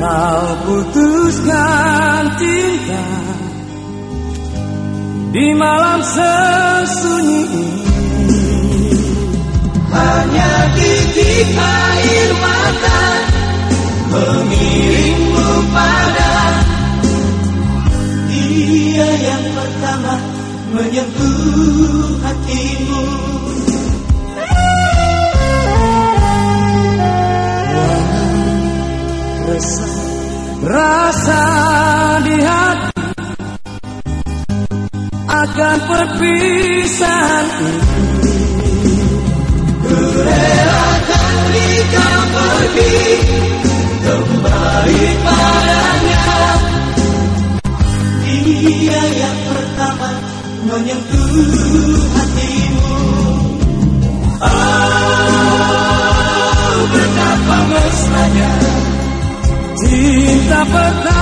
Kau putuskan cinta Di malam sesunyi Hanya titik air mata Mengiringmu pada. Dia yang pertama menyentuh hatimu rasa di hati akan perpisahan Kurelakan jika pergi kembali padanya Dia yang pertama menyentuh hatimu. Oh Cinta